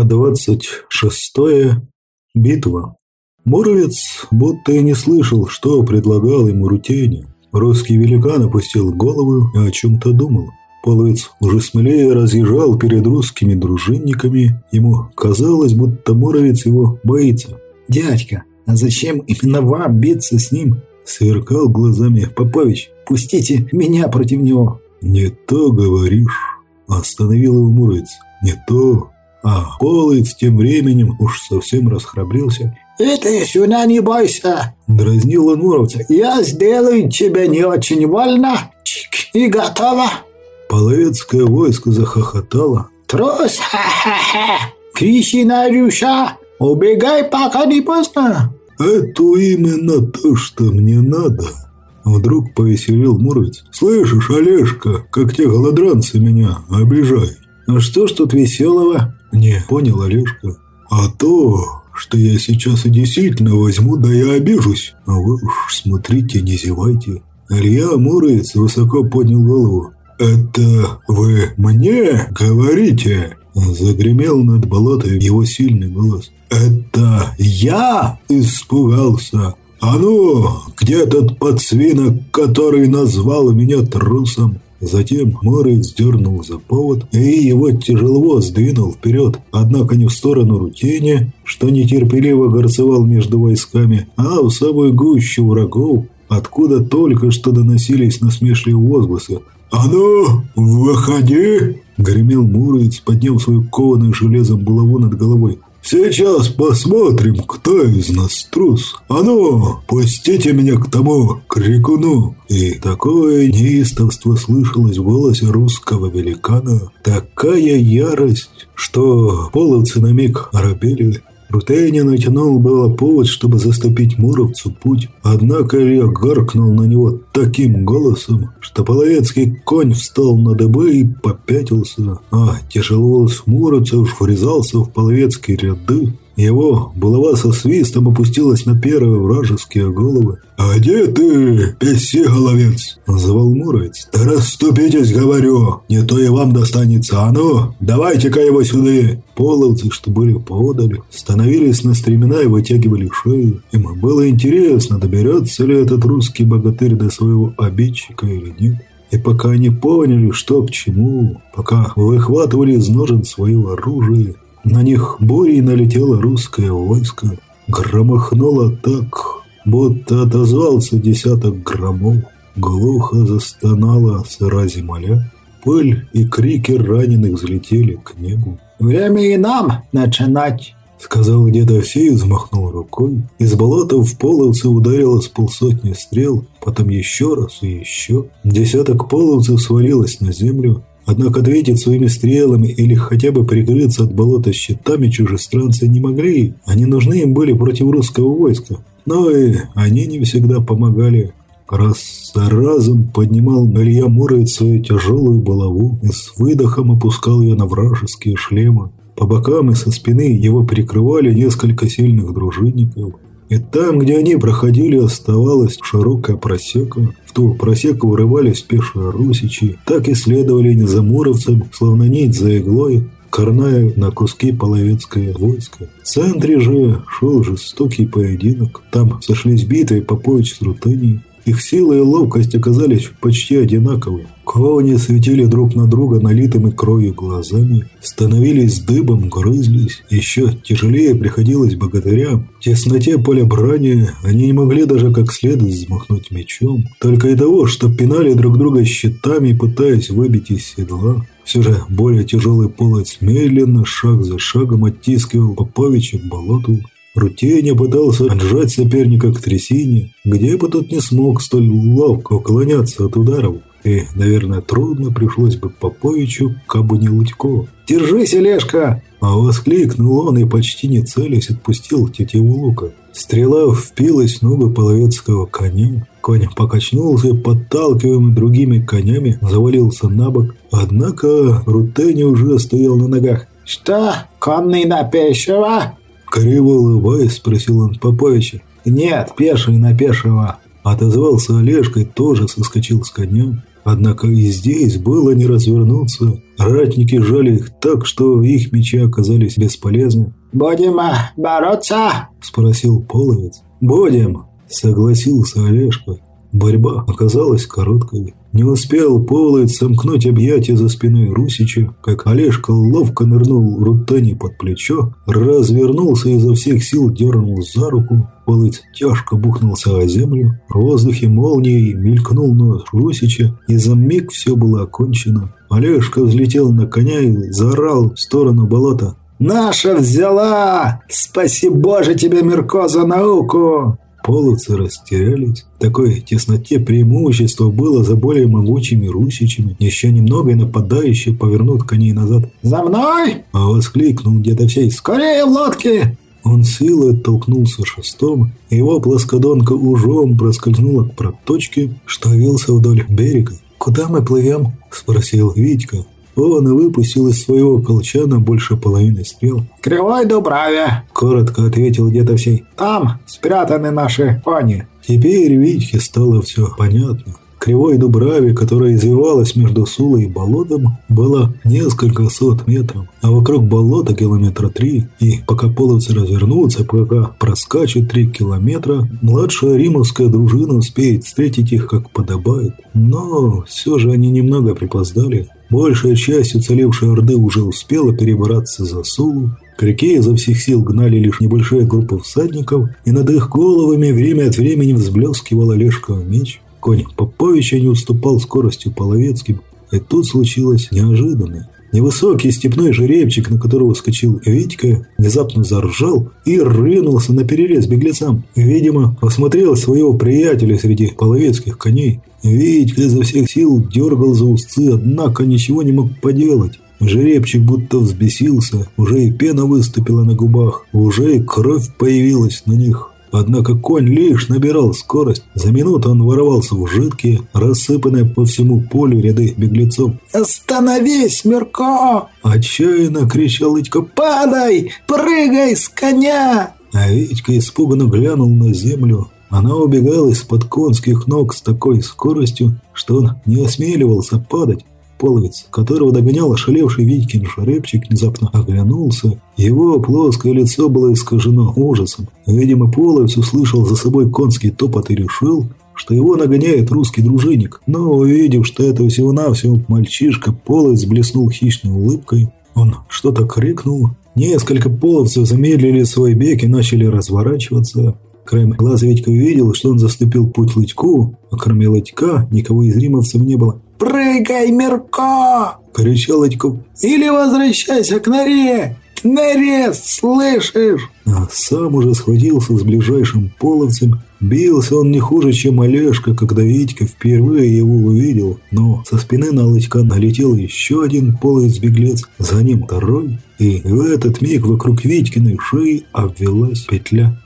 а двадцать шестое – битва. Муровец будто и не слышал, что предлагал ему Рутеня. Русский великан опустил голову и о чем-то думал. Половец уже смелее разъезжал перед русскими дружинниками. Ему казалось, будто Муровец его боится. «Дядька, а зачем именно вам биться с ним?» Сверкал глазами Попович. «Пустите меня против него!» «Не то говоришь!» Остановил его Муровец. «Не то!» А Половец тем временем уж совсем расхрабрился. «Это сюда не бойся!» Дразнил он Муровца. «Я сделаю тебе не очень больно Чик, и готово!» Половецкое войско захохотало. «Трус! Ха-ха-ха! Кричи на Рюша! Убегай, пока не поздно!» «Это именно то, что мне надо!» Вдруг повеселил Муровец. «Слышишь, Олежка, как те голодранцы меня обижают?» «Ну что ж тут веселого?» «Не, понял, Олежка. А то, что я сейчас и действительно возьму, да я обижусь. А вы уж смотрите, не зевайте». Илья Муровец высоко поднял голову. «Это вы мне говорите?» Загремел над болотой его сильный голос. «Это я испугался? А ну, где тот подсвинок, который назвал меня трусом?» Затем Морец дернул за повод, и его тяжело сдвинул вперед, однако не в сторону Рутени, что нетерпеливо горцевал между войсками, а в самую гущу врагов, откуда только что доносились насмешливые возгласы. «А ну, выходи!» – гремел Муромец, подняв свою кованую железом булаву над головой. «Сейчас посмотрим, кто из нас трус. А ну, пустите меня к тому крикуну!» И такое неистовство слышалось в голосе русского великана, такая ярость, что половцы на миг оробели Рутеня натянул было повод, чтобы заступить Муровцу путь, однако Илья гаркнул на него таким голосом, что половецкий конь встал на дыбы и попятился, а тяжеловолос Муровца уж врезался в половецкие ряды, его булава со свистом опустилась на первые вражеские головы. «А где ты, песи-головец?» – звал Муровец. «Да расступитесь, говорю, не то и вам достанется. А ну, давайте-ка его сюда!» Половцы, что были поодаль, становились на стремена и вытягивали шею. Им было интересно, доберется ли этот русский богатырь до своего обидчика или нет. И пока они поняли, что к чему, пока выхватывали из ножен свое оружие, на них бурей налетело русское войско, громыхнуло так, будто отозвался десяток громов. Глухо застонала сыра земля, пыль и крики раненых взлетели к небу. «Время и нам начинать!» Сказал где-то Дедофей, взмахнул рукой. Из болота в половцы ударило с полсотни стрел, потом еще раз и еще. Десяток половцев свалилось на землю, Однако ответить своими стрелами или хотя бы прикрыться от болота щитами чужестранцы не могли. Они нужны им были против русского войска. Но и они не всегда помогали. Раз за разом поднимал Илья Муровец свою тяжелую булаву и с выдохом опускал ее на вражеские шлемы. По бокам и со спины его прикрывали несколько сильных дружинников. И там, где они проходили, оставалась широкая просека. В ту просеку вырывались пешие русичи, так и следовали не за муровцем, словно нить за иглой, корная на куски половецкое войско. В центре же шел жестокий поединок. Там сошлись битвы по пояс с Рутынией. Их сила и ловкость оказались почти одинаковы. Кони светили друг на друга налитыми кровью глазами, становились дыбом, грызлись. Еще тяжелее приходилось богатырям. В тесноте поля брани они не могли даже как следует взмахнуть мечом. Только и того, что пинали друг друга щитами, пытаясь выбить из седла. Все же более тяжелый полоц медленно, шаг за шагом оттискивал Поповича к болоту. Рутеня пытался отжать соперника к трясине, где бы тот не смог столь ловко уклоняться от ударов. И, наверное, трудно пришлось бы Поповичу, кабы не Лудько. «Держись, Олежка!» А воскликнул он и почти не целясь отпустил тетиву лука. Стрела впилась в ногу половецкого коня. Конь покачнулся, подталкиваемый другими конями, завалился на бок. Однако Рутеня уже стоял на ногах. «Что, конный на пешего?» Криво улыбаясь, спросил он Поповича. «Нет, пеший на пешего». Отозвался Олежка и тоже соскочил с коня. Однако и здесь было не развернуться. Ратники жали их так, что их мечи оказались бесполезны. «Будем а, бороться?» – спросил половец. «Будем!» – согласился Олежка. Борьба оказалась короткой. Не успел Полоид сомкнуть объятия за спиной Русича, как Олежка ловко нырнул Рутани под плечо, развернулся и изо всех сил дернул за руку. Полоид тяжко бухнулся о землю, в воздухе молнией мелькнул нос Русича, и за миг все было окончено. Олежка взлетел на коня и заорал в сторону болота. «Наша взяла! Спаси Боже тебе, Мирко, за науку!» Половцы растерялись. В такой тесноте преимущество было за более могучими русичами. Еще немного и нападающие повернут коней назад. «За мной!» – а воскликнул где-то всей. «Скорее в лодке!» Он силой оттолкнулся шестом, и его плоскодонка ужом проскользнула к проточке, что вился вдоль берега. «Куда мы плывем?» – спросил Витька. Он выпустил из своего колчана больше половины стрел. «Кривой Дубраве!» – коротко ответил где-то всей. «Там спрятаны наши кони!» Теперь Витьке стало все понятно. Кривой Дубраве, которая извивалась между Сулой и болотом, было несколько сот метров, а вокруг болота километра три, и пока половцы развернутся, пока проскачут три километра, младшая римовская дружина успеет встретить их как подобает. Но все же они немного припоздали. Большая часть уцелевшей Орды уже успела перебраться за Сулу. К реке изо всех сил гнали лишь небольшая группа всадников, и над их головами время от времени взблескивал Олежков меч. Конь Поповича не уступал скоростью половецким, и тут случилось неожиданное. Невысокий степной жеребчик, на которого скочил Витька, внезапно заржал и рынулся на перерез беглецам. Видимо, осмотрел своего приятеля среди половецких коней. Витька изо всех сил дергал за узцы, однако ничего не мог поделать. Жеребчик будто взбесился, уже и пена выступила на губах, уже и кровь появилась на них. Однако конь лишь набирал скорость. За минуту он ворвался в жидкие, рассыпанные по всему полю ряды беглецов. «Остановись, Мирко!» Отчаянно кричал Итька. «Падай! Прыгай с коня!» А Витька испуганно глянул на землю. Она убегала из-под конских ног с такой скоростью, что он не осмеливался падать. Половец, которого догонял ошалевший Витькин жеребчик, внезапно оглянулся. Его плоское лицо было искажено ужасом. Видимо, Половец услышал за собой конский топот и решил, что его нагоняет русский дружинник. Но увидев, что это всего-навсего мальчишка, Половец блеснул хищной улыбкой. Он что-то крикнул. Несколько половцев замедлили свой бег и начали разворачиваться. Краем глаза Витька увидел, что он заступил путь Лытьку, а кроме Лытька никого из римовцев не было. «Прыгай, Мирко!» – кричал Этьков. «Или возвращайся к норе! К норе, слышишь?» А сам уже схватился с ближайшим половцем. Бился он не хуже, чем Олежка, когда Витька впервые его увидел. Но со спины на Лытька налетел еще один половец-беглец, за ним второй. И в этот миг вокруг Витькиной шеи обвелась петля.